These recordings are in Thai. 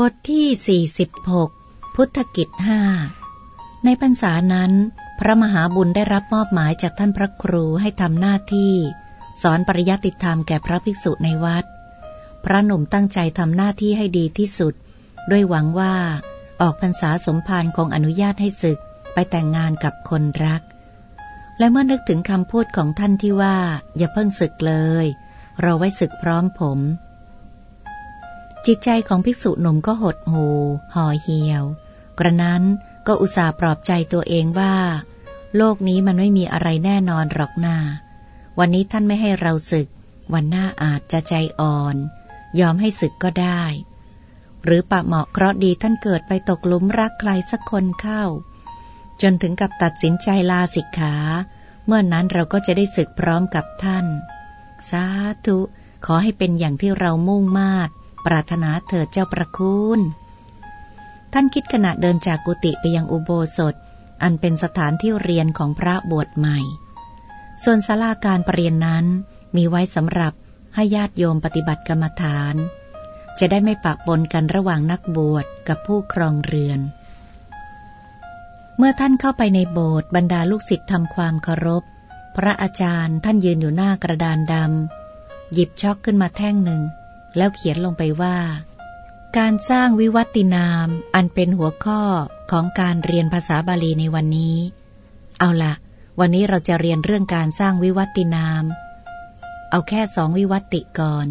บทที่ 46 พุทธกิจห้าในพรรษานั้น พระมหาบุญได้รับมอบหมายจากท่านพระครูให้ทำหน้าที่ สอนปริยัติธรรมแก่พระภิกษุในวัด พระหนุ่มตั้งใจทำหน้าที่ให้ดีที่สุด ด้วยหวังว่า ออกพรรษาสมภารคงอนุญาตให้ศึกไปแต่งงานกับคนรัก และเมื่อนึกถึงคำพูดของท่านที่ว่า อย่าเพิ่งศึกเลย เราไว้ศึกพร้อมผม จิตใจของภิกษุหนุ่มก็หดหูห่อเหี่ยว กระนั้นก็อุตส่าห์ปลอบใจตัวเองว่า โลกนี้มันไม่มีอะไรแน่นอนหรอกนาวันนี้ท่านไม่ให้เราศึก วันหน้าอาจจะใจอ่อน ยอมให้ศึกก็ได้ หรือปะเหมาะเคราะดีท่านเกิดไปตกลุมรักใครสักคนเข้า จนถึงกับตัดสินใจลาสิกขา เมื่อนนั้นเราก็จะได้ศึกพร้อมกับท่าน สาธุ ขอให้เป็นอย่างที่เรามุ่งมาด ปรารถนาเถิดเจ้าประคุณ ท่านคิดขณะเดินจากกุฏิไปยังอุโบสถ อันเป็นสถานที่เรียนของพระบวชใหม่ ส่วนศาลาการประเรียนนั้นมีไว้สำหรับให้ญาติโยมปฏิบัติกรรมฐาน จะได้ไม่ปะปนกันระหว่างนักบวชกับผู้ครองเรือน เมื่อท่านเข้าไปในโบสถ์บรรดาลูกศิษย์ทำความเคารพ พระอาจารย์ท่านยืนอยู่หน้ากระดานดำหยิบช็อกขึ้นมาแท่งหนึ่ง แล้วเขียนลงไปว่า การสร้างวิวัตินามอันเป็นหัวข้อของการเรียนภาษาบาลีในวันนี้ เอาละวันนี้เราจะเรียนเรื่องการสร้างวิวัตินาม เอาแค่สองวิวัติก่อน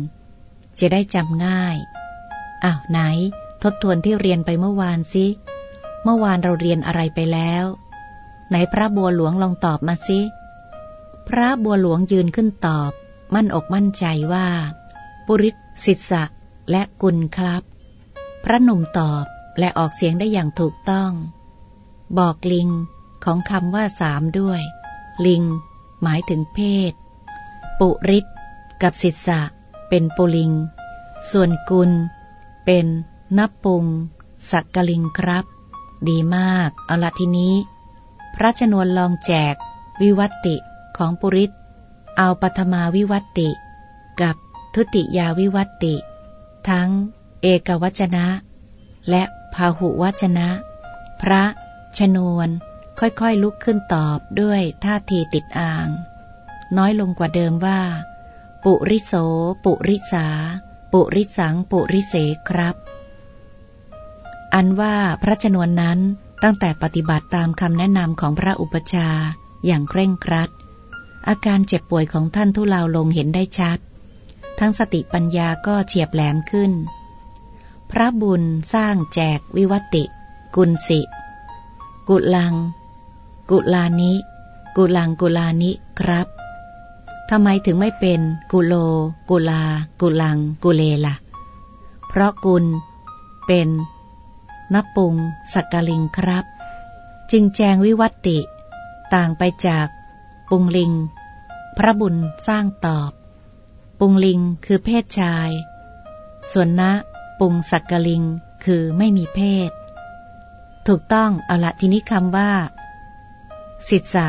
จะได้จำง่ายอ้าวไหน ทบทวนที่เรียนไปเมื่อวานสิเมื่อวานเราเรียนอะไรไปแล้ว ไหนพระบัวหลวงลองตอบมาสิพระบัวหลวงยืนขึ้นตอบ มั่นอกมั่นใจว่า ปุริสิทธะและกุลครับ พระหนุ่มตอบและออกเสียงได้อย่างถูกต้อง บอกลิงของคำว่าสามด้วย ลิง หมายถึงเพศ ปุริศกับสิทธะเป็นปุลิง ส่วนกุล เป็นนับปุง สักกลิงครับ ดีมาก เอาละทีนี้ พระชนวนลองแจก วิวัติของปุริศเอาปัทมาวิวัติ กับ ทุติยาวิวัตติ ทั้ง เอกวจนะ และพาหุวจนะ พระ ชนวน ค่อยๆลุกขึ้นตอบด้วยท่าทีติดอ่าง น้อยลงกว่าเดิมว่า ปุริโส ปุริสา ปุริสัง ปุริเสครับ อันว่าพระชนวนนั้นตั้งแต่ปฏิบัติตามคำแนะนำของพระอุปชาอย่างเคร่งครัด อาการเจ็บป่วยของท่านทุเลาลงเห็นได้ชัด ทั้งสติปัญญาก็เฉียบแหลมขึ้น พระบุญสร้างแจกวิวัติ กุลสิ กุลัง กุลานิ กุลังกุลานิครับทำไมถึงไม่เป็นกุโล กุลา กุลัง กุเลละ่ะ เพราะกุล เป็นนับปุง สักกลิงครับ จึงแจงวิวัติ ต่างไปจาก ปุงลิง พระบุญสร้างตอบ ปุงลิงคือเพศชาย ส่วนนะปุงสักกลิงคือไม่มีเพศ ถูกต้องเอาละทีนี้คำว่า สิทธะ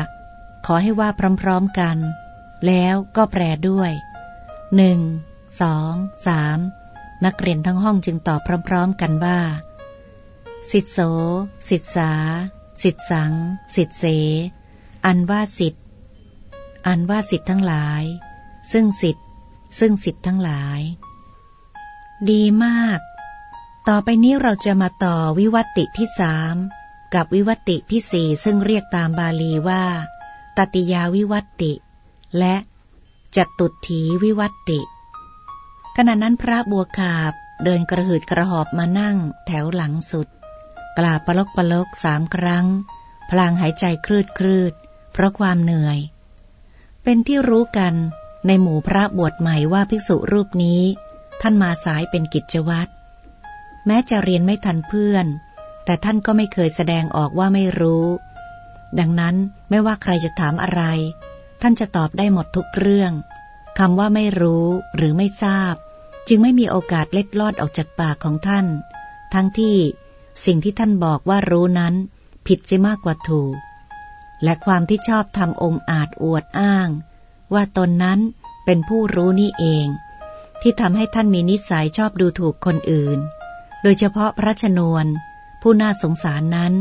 ขอให้ว่าพร้อมๆกัน แล้วก็แปลด้วยหนึ่งสองสามนักเรียนทั้งห้องจึงตอบพร้อมๆกันว่า สิทโส สิทธาสิทสัง สิทเส อันว่าสิทธอันว่าสิทธทั้งหลาย ซึ่งสิทธ ซึ่งสิทธิ์ทั้งหลาย ดีมาก ต่อไปนี้เราจะมาต่อวิวัติที่สามกับวิวัติที่สี่ซึ่งเรียกตามบาลีว่า ตติยาวิวัติ และจัตุถีวิวัติขณะนั้นพระบัวขาบเดินกระหืดกระหอบมานั่งแถวหลังสุด กล่าวปลกปลกสามครั้ง พลางหายใจคลืดคลืดเพราะความเหนื่อย เป็นที่รู้กัน ในหมู่พระบวชใหม่ว่าภิกษุรูปนี้ ท่านมาสายเป็นกิจวัตร แม้จะเรียนไม่ทันเพื่อน แต่ท่านก็ไม่เคยแสดงออกว่าไม่รู้ ดังนั้นไม่ว่าใครจะถามอะไร ท่านจะตอบได้หมดทุกเรื่องคำว่าไม่รู้หรือไม่ทราบ จึงไม่มีโอกาสเล็ดลอดออกจากปากของท่าน ทั้งที่สิ่งที่ท่านบอกว่ารู้นั้น ผิดเสียมากกว่าถูก และความที่ชอบทำองค์อาจอวดอ้าง ว่าตนนั้นเป็นผู้รู้นี่เอง ที่ทำให้ท่านมีนิสัยชอบดูถูกคนอื่น โดยเฉพาะพระชนวน ผู้น่าสงสารนั้น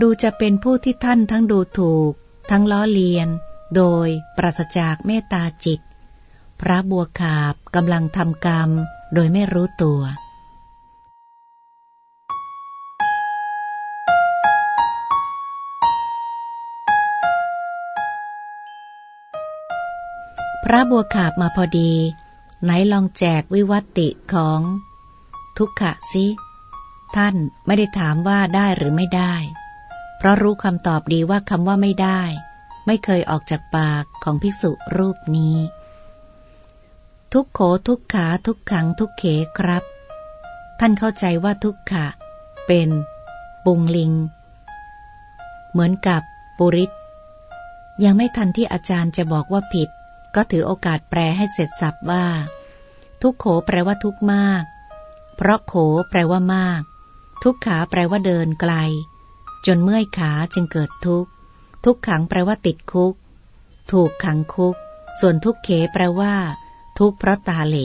ดูจะเป็นผู้ที่ท่านทั้งดูถูก ทั้งล้อเลียน โดยปราศจากเมตตาจิต พระบัวขาบกำลังทำกรรมโดยไม่รู้ตัว พระบัวขาบมาพอดี ไหนลองแจกวิวัติของ ทุกขะสิ ท่านไม่ได้ถามว่าได้หรือไม่ได้ เพราะรู้คำตอบดีว่าคำว่าไม่ได้ ไม่เคยออกจากปากของภิกษุรูปนี้ ทุกโขทุกขาทุกขังทุกเขครับ ท่านเข้าใจว่าทุกขะ เป็นปุงลิง เหมือนกับปุริษยังไม่ทันที่อาจารย์จะบอกว่าผิด ก็ถือโอกาสแปลให้เสร็จสับว่า ทุกโขแปลว่าทุกมาก เพราะโขแปลว่ามาก ทุกขาแปลว่าเดินไกล จนเมื่อยขาจึงเกิดทุกข์ ทุกขังแปลว่าติดคุก ถูกขังคุก ส่วนทุกเขแปลว่า ทุกเพราะตาเหล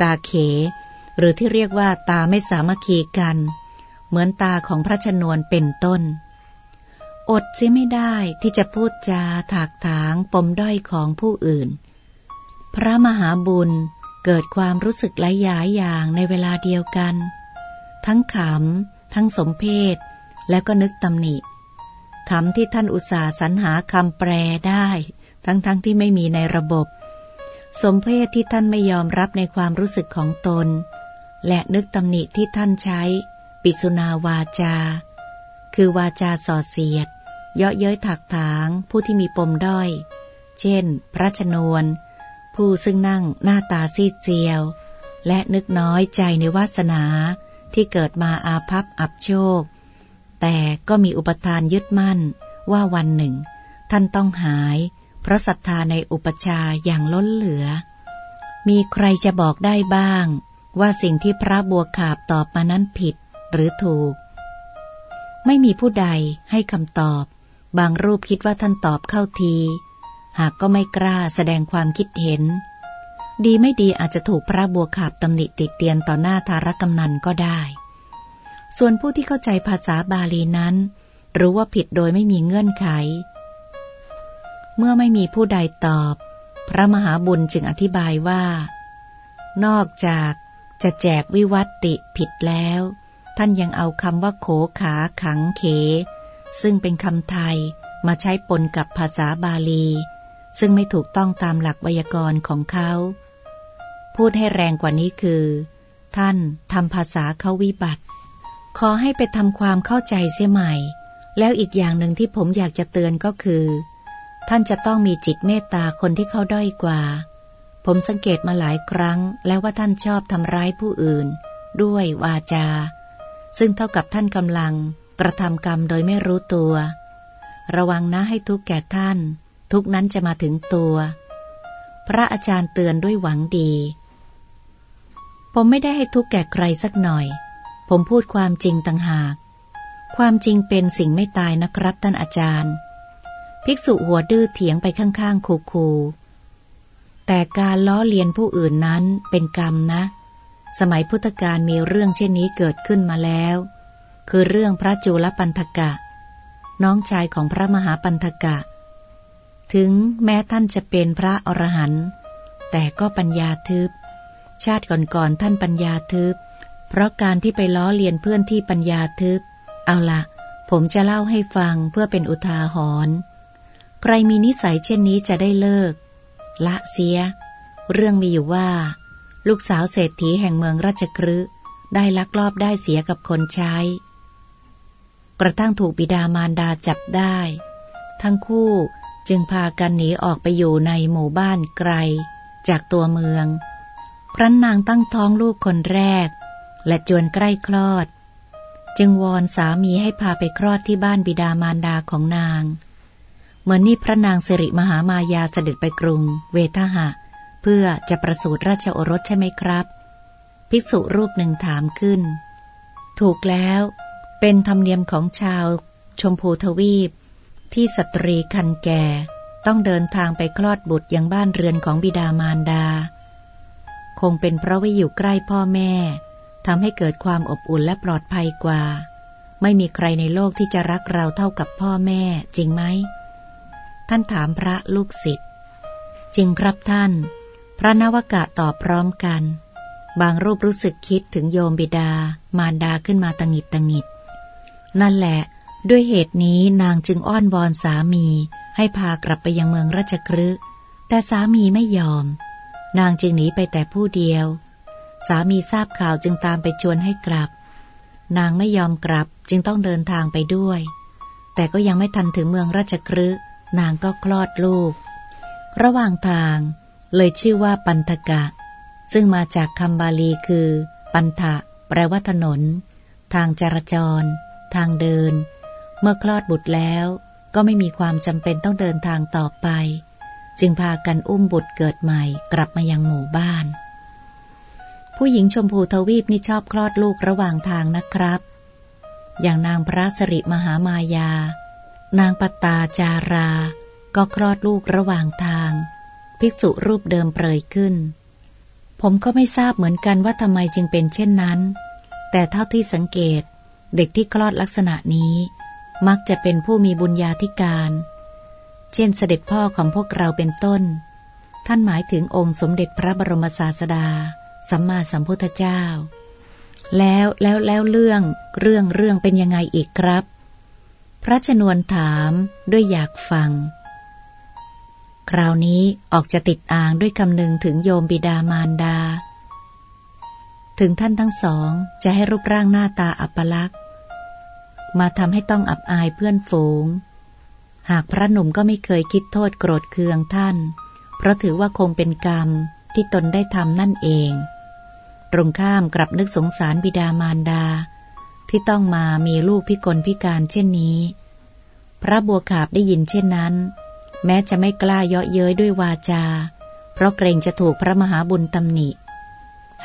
ตาเข หรือที่เรียกว่าตาไม่สามัคคีกัน เหมือนตาของพระชนวนเป็นต้น อดซิไม่ได้ที่จะพูดจาถากถางปมด้อยของผู้อื่น พระมหาบุญเกิดความรู้สึกหลายอย่างในเวลาเดียวกัน ทั้งขำ ทั้งสมเพศ แล้วก็นึกตำหนิขำที่ท่านอุตส่าห์สรรหาคำแปลได้ ทั้งๆทที่ไม่มีในระบบ สมเพศที่ท่านไม่ยอมรับในความรู้สึกของตน และนึกตำหนิที่ท่านใช้ ปิสุนาวาจา คือวาจาส่อเสียด เยาะเย้ยถักถางผู้ที่มีปมด้อย เช่น พระชนวน ผู้ซึ่งนั่งหน้าตาซีดเจียว และนึกน้อยใจในวาสนาที่เกิดมาอาภัพอับโชค แต่ก็มีอุปทานยึดมั่นว่าวันหนึ่ง ท่านต้องหาย เพราะศรัทธาในอุปชาอย่างล้นเหลือ มีใครจะบอกได้บ้าง ว่าสิ่งที่พระบัวขาบตอบมานั้นผิดหรือถูก ไม่มีผู้ใดให้คำตอบ บางรูปคิดว่าท่านตอบเข้าที หากก็ไม่กล้าแสดงความคิดเห็น ดีไม่ดีอาจจะถูกพระบัวขาบตำหนิติดเตียนต่อหน้าธารกำนันก็ได้ ส่วนผู้ที่เข้าใจภาษาบาลีนั้น รู้ว่าผิดโดยไม่มีเงื่อนไข เมื่อไม่มีผู้ใดตอบ พระมหาบุญจึงอธิบายว่า นอกจากจะแจกวิวัติผิดแล้ว ท่านยังเอาคำว่าโขขาขังเข ซึ่งเป็นคำไทยมาใช้ปนกับภาษาบาลี ซึ่งไม่ถูกต้องตามหลักไวยากรณ์ของเขา พูดให้แรงกว่านี้คือ ท่านทำภาษาเขาวิบัติ ขอให้ไปทำความเข้าใจเสียใหม่ แล้วอีกอย่างหนึ่งที่ผมอยากจะเตือนก็คือ ท่านจะต้องมีจิตเมตตาคนที่เขาด้อยกว่า ผมสังเกตมาหลายครั้ง แล้วว่าท่านชอบทำร้ายผู้อื่น ด้วยวาจา ซึ่งเท่ากับท่านกำลัง กระทำกรรมโดยไม่รู้ตัว ระวังนะให้ทุกแก่ท่าน ทุกนั้นจะมาถึงตัว พระอาจารย์เตือนด้วยหวังดี ผมไม่ได้ให้ทุกแก่ใครสักหน่อย ผมพูดความจริงต่างหาก ความจริงเป็นสิ่งไม่ตายนะครับท่านอาจารย์ ภิกษุหัวดื้อเถียงไปข้างๆคูๆแต่การล้อเลียนผู้อื่นนั้นเป็นกรรมนะ สมัยพุทธกาลมีเรื่องเช่นนี้เกิดขึ้นมาแล้ว คือเรื่องพระจุลปันธกะ น้องชายของพระมหาปันธกะ ถึงแม้ท่านจะเป็นพระอรหันต์แต่ก็ปัญญาทึบ ชาติก่อนๆท่านปัญญาทึบ เพราะการที่ไปล้อเลียนเพื่อนที่ปัญญาทึบ เอาละผมจะเล่าให้ฟังเพื่อเป็นอุทาหรณ์ใครมีนิสัยเช่นนี้จะได้เลิก ละเสีย เรื่องมีอยู่ว่า ลูกสาวเศรษฐีแห่งเมืองราชกฤห์ได้ลักลอบได้เสียกับคนใช้ กระทั่งถูกบิดามารดาจับได้ ทั้งคู่จึงพากันหนีออกไปอยู่ในหมู่บ้านไกล จากตัวเมืองครั้นนางตั้งท้องลูกคนแรก และจวนใกล้คลอด จึงวอนสามีให้พาไปคลอดที่บ้านบิดามารดาของนาง เหมือนนี่พระนางสิริมหามายาเสด็จไปกรุง เวทหะ เพื่อจะประสูติราชโอรสใช่ไหมครับ ภิกษุรูปหนึ่งถามขึ้น ถูกแล้ว เป็นธรรมเนียมของชาวชมพูทวีป ที่สตรีคันแก่ต้องเดินทางไปคลอดบุตรยังบ้านเรือนของบิดามารดา คงเป็นเพราะว่าอยู่ใกล้พ่อแม่ทำให้เกิดความอบอุ่นและปลอดภัยกว่า ไม่มีใครในโลกที่จะรักเราเท่ากับพ่อแม่ จริงไหม ท่านถามพระลูกศิษย์จริงครับท่าน พระนวกะตอบพร้อมกัน บางรูปรู้สึกคิดถึงโยมบิดา มารดาขึ้นมาตังิดตังิด นั่นแหละ ด้วยเหตุนี้นางจึงอ้อนวอนสามีให้พากลับไปยังเมืองราชครืแต่สามีไม่ยอม นางจึงหนีไปแต่ผู้เดียว สามีทราบข่าวจึงตามไปชวนให้กลับ นางไม่ยอมกลับจึงต้องเดินทางไปด้วย แต่ก็ยังไม่ทันถึงเมืองราชครืนางก็คลอดลูก ระหว่างทาง เลยชื่อว่าปันทกะ ซึ่งมาจากคำบาลีคือ ปันทะแปลว่าถนน ทางจราจร ทางเดิน เมื่อคลอดบุตรแล้วก็ไม่มีความจำเป็นต้องเดินทางต่อไป จึงพากันอุ้มบุตรเกิดใหม่กลับมายังหมู่บ้าน ผู้หญิงชมพูทวีปนี่ชอบคลอดลูกระหว่างทางนะครับ อย่างนางพระสริมหามายา นางปตาจารา ก็คลอดลูกระหว่างทาง ภิกษุรูปเดิมเปรยขึ้น ผมก็ไม่ทราบเหมือนกันว่าทำไมจึงเป็นเช่นนั้น แต่เท่าที่สังเกต เด็กที่คลอดลักษณะนี้มักจะเป็นผู้มีบุญญาธิการ เช่นเสด็จพ่อของพวกเราเป็นต้น ท่านหมายถึงองค์สมเด็จพระบรมศาสดา สัมมาสัมพุทธเจ้า แล้วแล้วแล้วเรื่องเรื่องเรื่องเป็นยังไงอีกครับ พระชนวนถามด้วยอยากฟัง คราวนี้ออกจะติดอ่างด้วยคำนึงถึงโยมบิดามารดา ถึงท่านทั้งสองจะให้รูปร่างหน้าตาอัปลักษณ์ มาทำให้ต้องอับอายเพื่อนฝูง หากพระหนุ่มก็ไม่เคยคิดโทษโกรธเคืองท่าน เพราะถือว่าคงเป็นกรรมที่ตนได้ทำนั่นเอง ตรงข้ามกลับนึกสงสารบิดามารดา ที่ต้องมามีลูกพิกลพิการเช่นนี้ พระบัวขาบได้ยินเช่นนั้น แม้จะไม่กล้าเยาะเย้ยด้วยวาจา เพราะเกรงจะถูกพระมหาบุญตำหนิ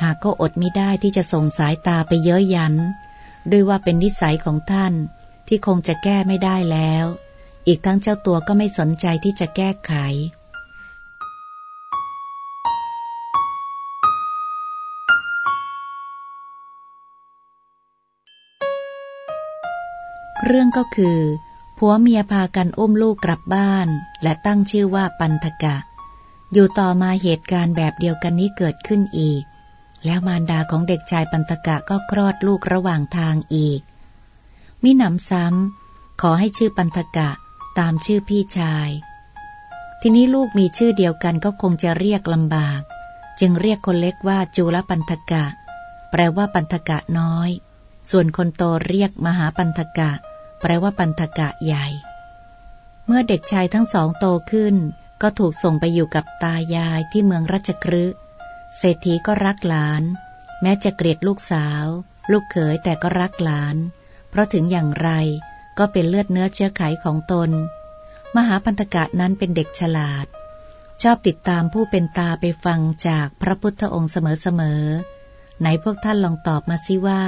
หากก็อดไม่ได้ที่จะส่งสายตาไปเย้ยยัน ด้วยว่าเป็นนิสัยของท่านที่คงจะแก้ไม่ได้แล้ว อีกทั้งเจ้าตัวก็ไม่สนใจที่จะแก้ไข เรื่องก็คือผัวเมียพากันอุ้มลูกกลับบ้าน และตั้งชื่อว่าปันทกะ อยู่ต่อมาเหตุการณ์แบบเดียวกันนี้เกิดขึ้นอีก แล้วมารดาของเด็กชายปันตกะก็คลอดลูกระหว่างทางอีก มิหนำซ้ำขอให้ชื่อปันตกะตามชื่อพี่ชาย ทีนี้ลูกมีชื่อเดียวกันก็คงจะเรียกลำบาก จึงเรียกคนเล็กว่าจูลปันตกะ แปลว่าปันตกะน้อย ส่วนคนโตเรียกมหาปันตกะ แปลว่าปันตกะใหญ่ เมื่อเด็กชายทั้งสองโตขึ้น ก็ถูกส่งไปอยู่กับตายายที่เมืองราชครื้ เศรษฐีก็รักหลาน แม้จะเกลียดลูกสาว ลูกเขยแต่ก็รักหลาน เพราะถึงอย่างไรก็เป็นเลือดเนื้อเชื้อไขของตน มหาพันธกะนั้นเป็นเด็กฉลาด ชอบติดตามผู้เป็นตาไปฟังจากพระพุทธองค์เสมอๆไหนพวกท่านลองตอบมาสิว่า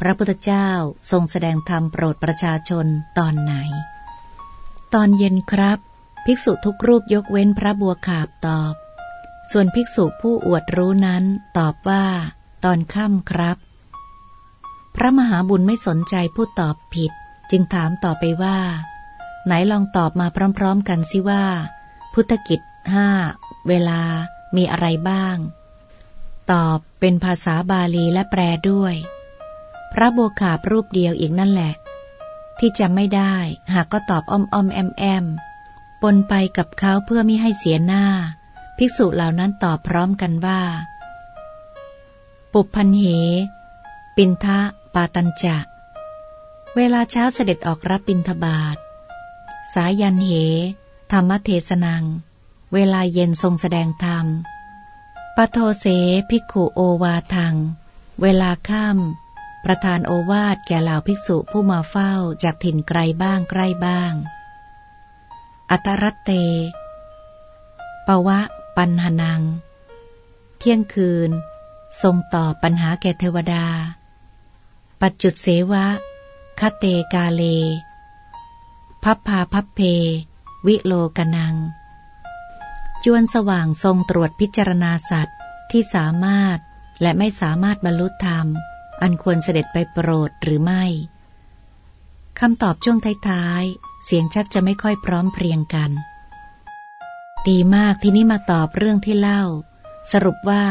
พระพุทธเจ้าทรงแสดงธรรมโปรดประชาชนตอนไหน ตอนเย็นครับ ภิกษุทุกรูปยกเว้นพระบัวขาบตอบ ส่วนภิกษุผู้อวดรู้นั้นตอบว่า ตอนค่ำครับ พระมหาบุญไม่สนใจผู้ตอบผิด จึงถามต่อไปว่า ไหนลองตอบมาพร้อมๆกันสิว่า พุทธกิจห้าเวลามีอะไรบ้าง ตอบเป็นภาษาบาลีและแปลด้วย พระโบขาบรูปเดียวอีกนั่นแหละ ที่จำไม่ได้หากก็ตอบอ้อมอ้อมแอมแอมปนไปกับเขาเพื่อไม่ให้เสียหน้า ภิกษุเหล่านั้นตอบพร้อมกันว่า ปุพันเห ปินทะปาตัญจะ เวลาเช้าเสด็จออกรับปินทบาทสายันเห ธรรมเทศนัง เวลาเย็นทรงแสดงธรรม ปโทเสภิกขุโอวาทัง เวลาค่ำประธานโอวาทแก่เหล่าภิกษุผู้มาเฝ้าจากถิ่นไกลบ้างใกล้บ้าง อัตรเตปวะ ปัญหนัง เที่ยงคืน ทรงตอบปัญหาแก่เทวดา ปัจจุดเสวะคเตกาเล พับพาพับเพ วิโลกนัง จวนสว่างทรงตรวจพิจารณาสัตว์ที่สามารถและไม่สามารถบรรลุธรรม อันควรเสด็จไปโปรดหรือไม่คำตอบช่วงท้ายๆ เสียงชักจะไม่ค่อยพร้อมเพรียงกัน ดีมากที่นี้มาตอบเรื่องที่เล่า สรุปว่า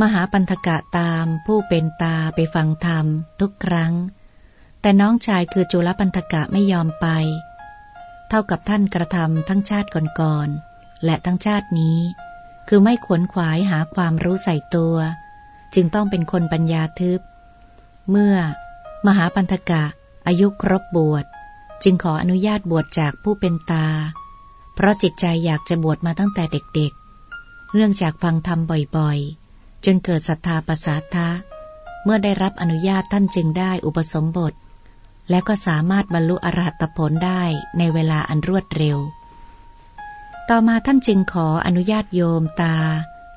มหาปันธกะตามผู้เป็นตาไปฟังธรรม ทุกครั้ง แต่น้องชายคือจุลปันธกะไม่ยอมไป เท่ากับท่านกระทำทั้งชาติก่อนๆและทั้งชาตินี้ คือไม่ขวนขวายหาความรู้ใส่ตัว จึงต้องเป็นคนปัญญาทึบ เมื่อ มหาปันธกะอายุครบบวช จึงขออนุญาตบวชจากผู้เป็นตา เพราะจิตใจอยากจะบวชมาตั้งแต่เด็กๆ เรื่องจากฟังธรรมบ่อยๆ จนเกิดศรัทธาประสาทะ เมื่อได้รับอนุญาตท่านจึงได้อุปสมบท และก็สามารถบรรลุอรหัตผลได้ในเวลาอันรวดเร็ว ต่อมาท่านจึงขออนุญาตโยมตา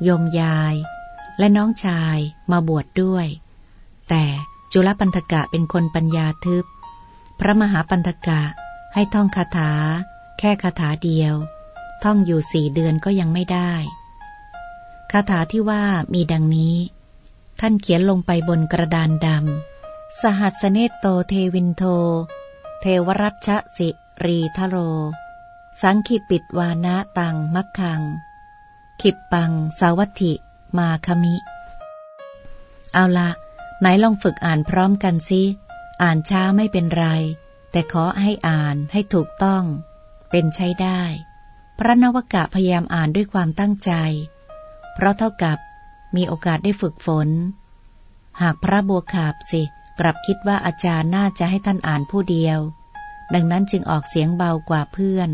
โยมยาย และน้องชายมาบวชดด้วย แต่จุลปันธกะเป็นคนปัญญาทึบ พระมหาปันธกะให้ท่องคาถา แค่คาถาเดียว ท่องอยู่สี่เดือนก็ยังไม่ได้คาถาที่ว่ามีดังนี้ ท่านเขียนลงไปบนกระดานดำ สหัสสเนตโตเทวินโท เทวรัชชสิรีธโร สังขิปิตวานะตังมัคคัง ขิปปัง สาวัตถิ มาคมิ เอาละไหนลองฝึกอ่านพร้อมกันสิอ่านช้าไม่เป็นไร แต่ขอให้อ่านให้ถูกต้อง เป็นใช้ได้ พระนวกะพยายามอ่านด้วยความตั้งใจ เพราะเท่ากับมีโอกาสได้ฝึกฝน หากพระบัวขาบสิ กลับคิดว่าอาจารย์น่าจะให้ท่านอ่านผู้เดียว ดังนั้นจึงออกเสียงเบากว่าเพื่อน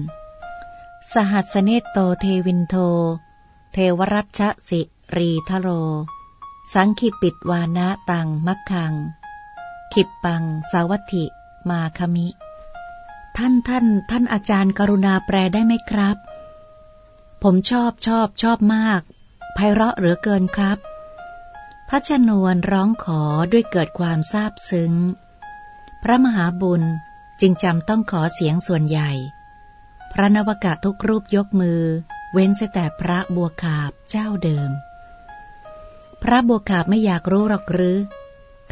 สหัสสเนตโตเทวินโท เทวรัชชสิรีธโร สังขิปิตวานะตังมัคคัง ขิปปัง สาวัตถิ มาคมิ ท่านท่าน ท่านอาจารย์กรุณาแปลได้ไหมครับ ผมชอบชอบชอบมาก ไพเราะเหลือเกินครับ พระชนวนร้องขอด้วยเกิดความซาบซึ้ง พระมหาบุญจึงจำต้องขอเสียงส่วนใหญ่ พระนวกะทุกรูปยกมือ เว้นแต่พระบัวขาบเจ้าเดิม พระบัวขาบไม่อยากรู้หรอกหรือ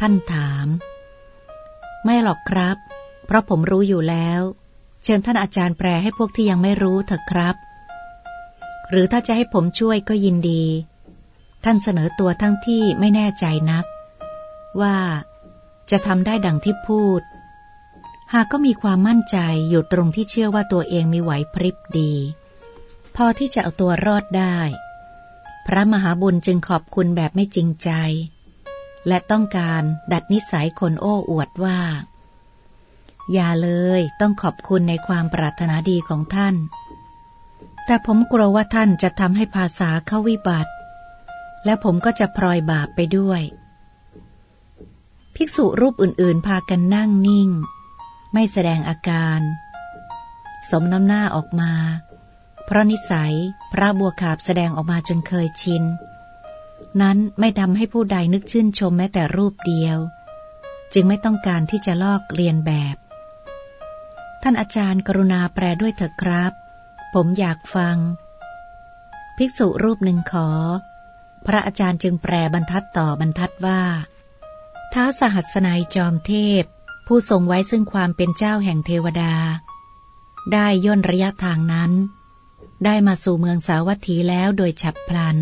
ท่านถาม ไม่หรอกครับ เพราะผมรู้อยู่แล้ว เชิญท่านอาจารย์แปลให้พวกที่ยังไม่รู้เถอะครับ หรือถ้าจะให้ผมช่วยก็ยินดี ท่านเสนอตัวทั้งที่ไม่แน่ใจนัก ว่าจะทำได้ดังที่พูด หากก็มีความมั่นใจอยู่ตรงที่เชื่อว่าตัวเองมีไหวพริบดี พอที่จะเอาตัวรอดได้ พระมหาบุญจึงขอบคุณแบบไม่จริงใจ และต้องการดัดนิสัยคนโอ้อวดว่า อย่าเลยต้องขอบคุณในความปรารถนาดีของท่าน แต่ผมกลัวว่าท่านจะทำให้ภาษาเข้าวิบัติ และผมก็จะพลอยบาปไปด้วย ภิกษุรูปอื่นๆ พากันนั่งนิ่ง ไม่แสดงอาการ สมน้ำหน้าออกมา เพราะนิสัยพระบัวขาบแสดงออกมาจนเคยชิน นั้นไม่ทำให้ผู้ใดนึกชื่นชมแม้แต่รูปเดียวจึงไม่ต้องการที่จะลอกเรียนแบบ ท่านอาจารย์กรุณาแปลด้วยเถอะครับ ผมอยากฟัง ภิกษุรูปหนึ่งขอ พระอาจารย์จึงแปลบรรทัดต่อบรรทัดว่าท้าสหัสนัยจอมเทพ ผู้ทรงไว้ซึ่งความเป็นเจ้าแห่งเทวดา ได้ย่นระยะทางนั้น ได้มาสู่เมืองสาวัตถีแล้วโดยฉับพลัน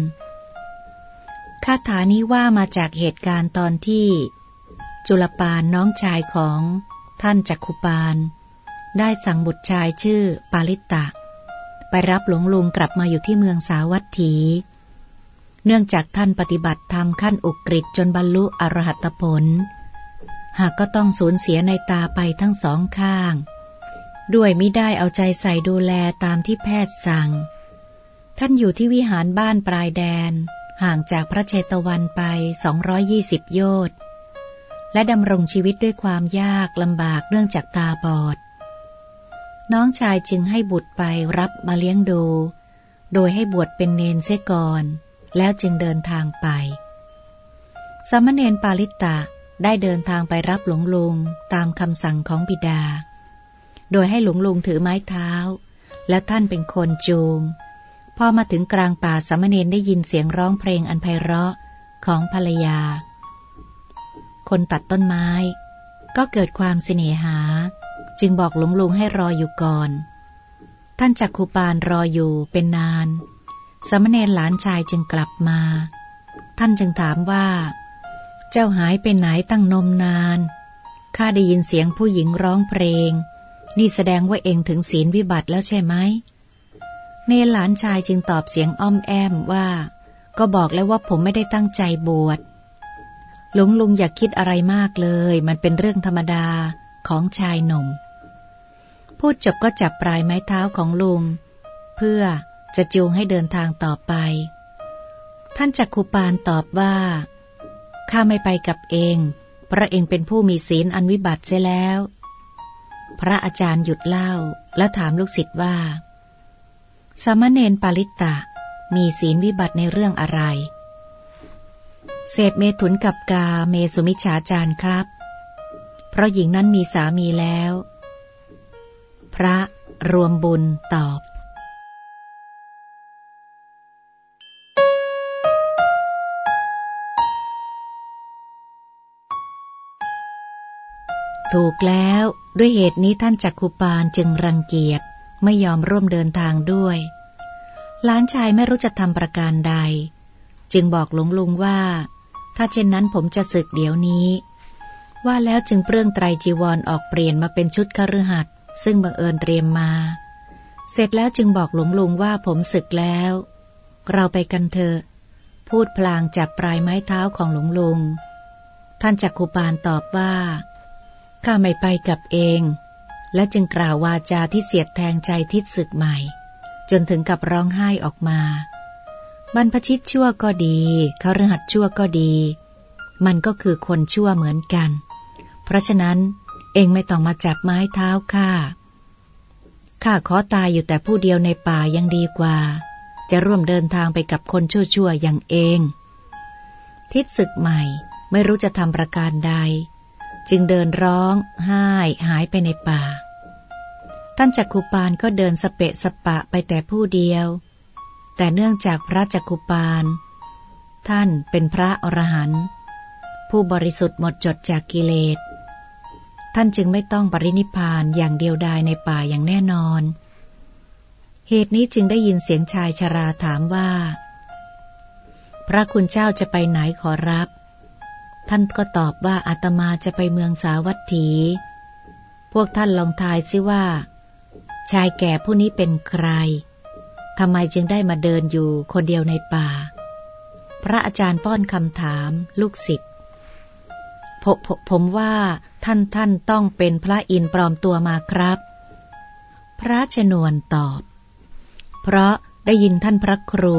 คาถานี้ว่ามาจากเหตุการณ์ตอนที่ จุลปานน้องชายของท่านจักคุปาน ได้สั่งบุตรชายชื่อปาลิตะ ไปรับหลวงลุงกลับมาอยู่ที่เมืองสาวัตถี เนื่องจากท่านปฏิบัติธรรมขั้นอุกฤษจนบรรลุอรหัตผล หากก็ต้องสูญเสียในตาไปทั้งสองข้าง ด้วยไม่ได้เอาใจใส่ดูแลตามที่แพทย์สั่ง ท่านอยู่ที่วิหารบ้านปลายแดน ห่างจากพระเชตวันไป 220 โยชน์และดำรงชีวิตด้วยความยากลำบากเนื่องจากตาบอด น้องชายจึงให้บุตรไปรับมาเลี้ยงดู โดยให้บวชเป็นเนนเสก่อน แล้วจึงเดินทางไป สมณเณรปาลิตะได้เดินทางไปรับหลวงลุงตามคำสั่งของบิดา โดยให้หลวงลุงถือไม้เท้า และท่านเป็นคนจูง พอมาถึงกลางป่าสมณเณรได้ยินเสียงร้องเพลงอันไพเราะของภรรยาคคนตัดต้นไม้ ก็เกิดความเสน่หา จึงบอกหลวงลุงให้รออยู่ก่อน ท่านจักคุปานรออยู่เป็นนาน สมณเณรหลานชายจึงกลับมา ท่านจึงถามว่า เจ้าหายไปไหนตั้งนมนาน ข้าได้ยินเสียงผู้หญิงร้องเพลง นี่แสดงว่าเองถึงศีลวิบัติแล้วใช่ไหม เนรหลานชายจึงตอบเสียงอ้อมแอมว่า ก็บอกแล้วว่าผมไม่ได้ตั้งใจบวชหลวงลุงอย่าคิดอะไรมากเลย มันเป็นเรื่องธรรมดา ของชายหนุ่ม พูดจบก็จับปลายไม้เท้าของลุง เพื่อจะจูงให้เดินทางต่อไป ท่านจักคุปานตอบว่าข้าไม่ไปกับเอง พระเองเป็นผู้มีศีลอันวิบัติเสียแล้ว พระอาจารย์หยุดเล่าและถามลูกศิษย์ว่าสมณเณรปาลิตะ มีศีลวิบัติในเรื่องอะไรเสพเมถุนกับกาเมสุมิฉาจารครับ เพราะหญิงนั้นมีสามีแล้ว พระรวมบุญตอบถูกแล้วด้วยเหตุนี้ท่านจักคุปานจึงรังเกียจไม่ยอมร่วมเดินทางด้วยล้านชายไม่รู้จะทำประการใด จึงบอกหลวงลุงว่า ถ้าเช่นนั้นผมจะศึกเดี๋ยวนี้ ว่าแล้วจึงเปลื้องไตรจีวรอออกเปลี่ยนมาเป็นชุดคฤหัสถ์ซึ่งบังเอิญเตรียมมา เสร็จแล้วจึงบอกหลวงลุงว่าผมศึกแล้ว เราไปกันเถอะ พูดพลางจับปลายไม้เท้าของหลวงลุง ท่านจักคุปานตอบว่าข้าไม่ไปกับเอง และจึงกล่าววาจาที่เสียดแทงใจทิศศึกใหม่ จนถึงกับร้องไห้ออกมา บรรพชิตชั่วก็ดีเขารหัสชั่วก็ดี มันก็คือคนชั่วเหมือนกัน เพราะฉะนั้นเองไม่ต้องมาจับไม้เท้าข้า ข้าขอตายอยู่แต่ผู้เดียวในป่ายังดีกว่า จะร่วมเดินทางไปกับคนชั่วๆอย่างเอง ทิศศึกใหม่ไม่รู้จะทำประการใด จึงเดินร้องไห้หายไปในป่า ท่านจักคุปานก็เดินสเปะสปะไปแต่ผู้เดียว แต่เนื่องจากพระจักกุปาลท่านเป็นพระอรหันต์ผู้บริสุทธิ์หมดจดจากกิเลส ท่านจึงไม่ต้องปรินิพานอย่างเดียวดายในป่าอย่างแน่นอน เหตุนี้จึงได้ยินเสียงชายชราถามว่า พระคุณเจ้าจะไปไหนขอรับ ท่านก็ตอบว่าอาตมาจะไปเมืองสาวัตถี พวกท่านลองทายซิว่า ชายแก่ผู้นี้เป็นใครทำไมจึงได้มาเดินอยู่คนเดียวในป่า พระอาจารย์ป้อนคำถาม ลูกศิษย์ผมผมว่า ท่านท่านต้องเป็นพระอินทร์ปลอมตัวมาครับ พระชนวนตอบ เพราะได้ยินท่านพระครู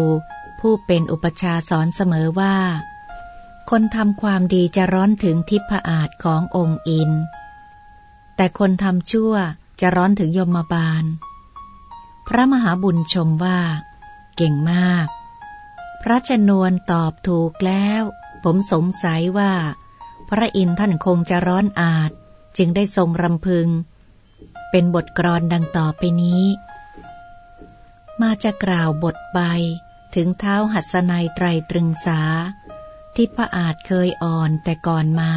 ผู้เป็นอุปชาสอนเสมอว่า คนทำความดีจะร้อนถึงทิพอาจขององค์อิน แต่คนทำชั่วจะร้อนถึงยมบาล พระมหาบุญชมว่า เก่งมาก พระชนวนตอบถูกแล้ว ผมสงสัยว่า พระอินทร์ท่านคงจะร้อนอาจ จึงได้ทรงรำพึง เป็นบทกรอนดังต่อไปนี้ มาจะกล่าวบทใบถึงเท้าหัสนัยไตรตรึงสา ที่พระอาจเคยอ่อนแต่ก่อนมา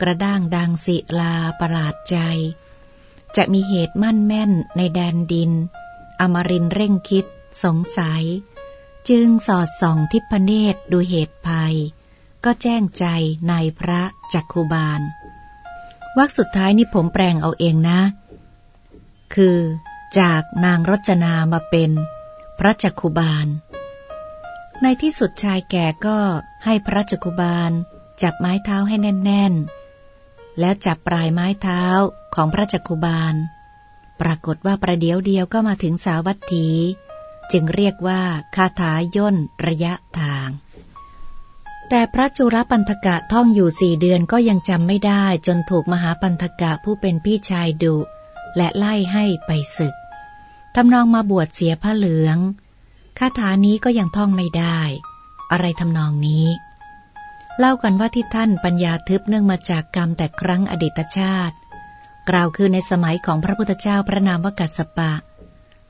กระด้างดังศิลาประหลาดใจ จะมีเหตุมั่นแม่นในแดนดิน อมรินเร่งคิดสงสัย จึงสอดส่องทิพเนตรดูเหตุภัย ก็แจ้งใจในพระจักคุบาลวักสุดท้ายนี่ผมแปลงเอาเองนะ คือจากนางรจนามาเป็นพระจักคุบาล ในที่สุดชายแก่ก็ให้พระจักคุบาล จับไม้เท้าให้แน่น ๆ แล้วจับปลายไม้เท้าของพระจักคุบาล ปรากฏว่าประเดี๋ยวเดียวก็มาถึงสาวัตถี จึงเรียกว่าคาถาย่นระยะทาง แต่พระจุรปันธกะท่องอยู่สี่เดือนก็ยังจำไม่ได้จนถูกมหาปันธกะผู้เป็นพี่ชายดุ และไล่ให้ไปศึกทำนองมาบวชเสียผ้าเหลืองคาถานี้ก็ยังท่องไม่ได้ อะไรทำนองนี้ เล่ากันว่าที่ท่านปัญญาทึบเนื่องมาจากกรรมแต่ครั้งอดีตชาติ กล่าวคือในสมัยของพระพุทธเจ้าพระนามวกัสปะ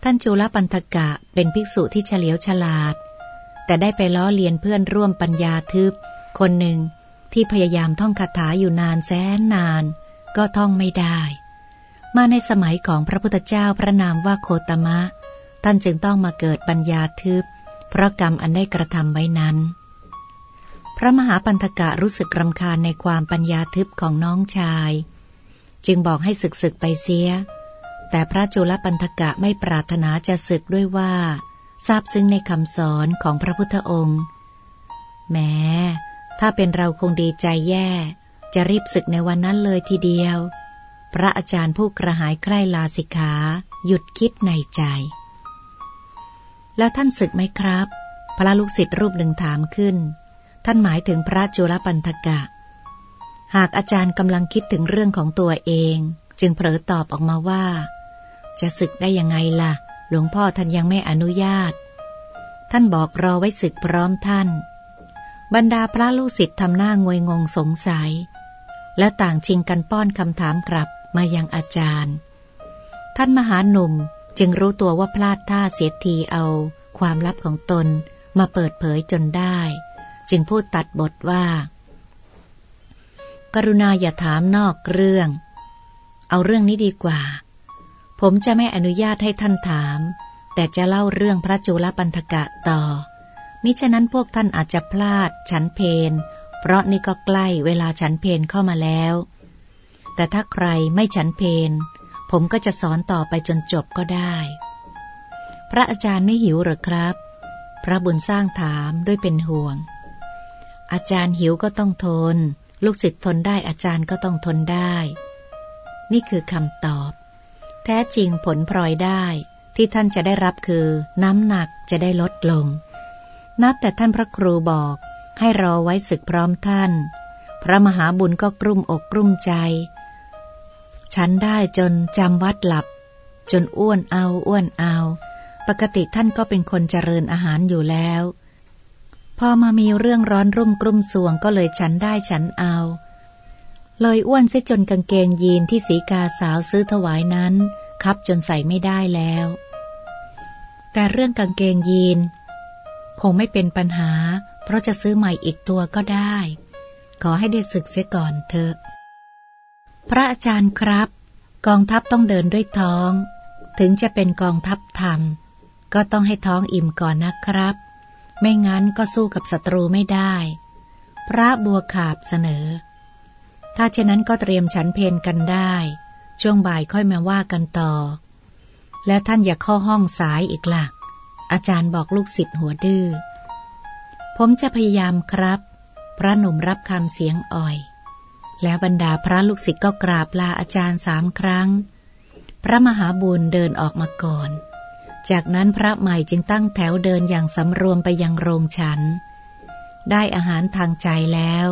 ท่านจุลปันธกะเป็นภิกษุที่เฉลียวฉลาด แต่ได้ไปล้อเลียนเพื่อนร่วมปัญญาทึบ คนหนึ่งที่พยายามท่องคาถาอยู่นานแสนนาน ก็ท่องไม่ได้ มาในสมัยของพระพุทธเจ้าพระนามว่าโคตมะ ท่านจึงต้องมาเกิดปัญญาทึบ เพราะกรรมอันได้กระทำไว้นั้น พระมหาปันธกะรู้สึกรำคาญในความปัญญาทึบของน้องชาย จึงบอกให้ศึกศึกไปเสีย แต่พระจุลปันธกะไม่ปรารถนาจะศึกด้วยว่า ทราบซึ้งในคำสอนของพระพุทธองค์แม้ถ้าเป็นเราคงดีใจแย่ จะรีบศึกในวันนั้นเลยทีเดียว พระอาจารย์ผู้กระหายใคร่ลาสิกขาหยุดคิดในใจ แล้วท่านศึกไหมครับ พระลูกศิษย์รูปหนึ่งถามขึ้น ท่านหมายถึงพระจุลปันธกะ หากอาจารย์กำลังคิดถึงเรื่องของตัวเอง จึงเผลอตอบออกมาว่า จะศึกได้ยังไงล่ะ หลวงพ่อท่านยังไม่อนุญาต ท่านบอกรอไว้ศึกพร้อมท่าน บรรดาพระลูกศิษย์ทำหน้างวยงงสงสัย และต่างชิงกันป้อนคำถามกลับมายังอาจารย์ ท่านมหาหนุ่มจึงรู้ตัวว่าพลาดท่าเสียทีเอาความลับของตนมาเปิดเผยจนได้ จึงพูดตัดบทว่า กรุณาอย่าถามนอกเรื่อง เอาเรื่องนี้ดีกว่า ผมจะไม่อนุญาตให้ท่านถาม แต่จะเล่าเรื่องพระจุลปันธกะต่อ มิฉะนั้นพวกท่านอาจจะพลาดฉันเพนเพราะนี่ก็ใกล้เวลาฉันเพนเข้ามาแล้ว แต่ถ้าใครไม่ฉันเพนผมก็จะสอนต่อไปจนจบก็ได้ พระอาจารย์ไม่หิวหรอครับ พระบุญสร้างถามด้วยเป็นห่วง อาจารย์หิวก็ต้องทน ลูกศิษย์ทนได้อาจารย์ก็ต้องทนได้ นี่คือคำตอบ แท้จริงผลพลอยได้ที่ท่านจะได้รับคือ น้ำหนักจะได้ลดลง นับแต่ท่านพระครูบอกให้รอไว้ศึกพร้อมท่าน พระมหาบุญก็กลุ้มอกกลุ้มใจ ฉันได้จนจำวัดหลับ จนอ้วนเอาอ้วนเอา ปกติท่านก็เป็นคนเจริญอาหารอยู่แล้ว พอมามีเรื่องร้อนรุ่มกลุ่มสวงก็เลยฉันได้ฉันเอา เลยอ้วนเสียจนกางเกงยีนที่สีกาสาวซื้อถวายนั้น คับจนใส่ไม่ได้แล้ว แต่เรื่องกางเกงยีน คงไม่เป็นปัญหา เพราะจะซื้อใหม่อีกตัวก็ได้ ขอให้ได้ศึกเสียก่อนเถอะ พระอาจารย์ครับ กองทัพต้องเดินด้วยท้อง ถึงจะเป็นกองทัพธรรม ก็ต้องให้ท้องอิ่มก่อนนะครับ ไม่งั้นก็สู้กับศัตรูไม่ได้ พระบัวขาบเสนอ ถ้าเช่นนั้นก็เตรียมฉันเพนกันได้ ช่วงบ่ายค่อยมาว่ากันต่อ และท่านอย่าเข้าห้องสายอีกละ่ะ อาจารย์บอกลูกศิษย์หัวดื้อ ผมจะพยายามครับ พระหนุ่มรับคำเสียงอ่อย แล้วบรรดาพระลูกศิษย์ก็กราบลาอาจารย์สามครั้ง พระมหาบุญเดินออกมาก่อน จากนั้นพระใหม่จึงตั้งแถวเดินอย่างสำรวมไปยังโรงฉัน ได้อาหารทางใจแล้ว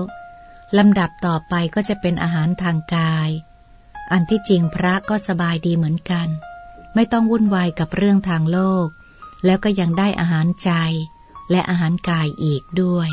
ลำดับต่อไปก็จะเป็นอาหารทางกาย อันที่จริงพระก็สบายดีเหมือนกัน ไม่ต้องวุ่นวายกับเรื่องทางโลก แล้วก็ยังได้อาหารใจ และอาหารกายอีกด้วย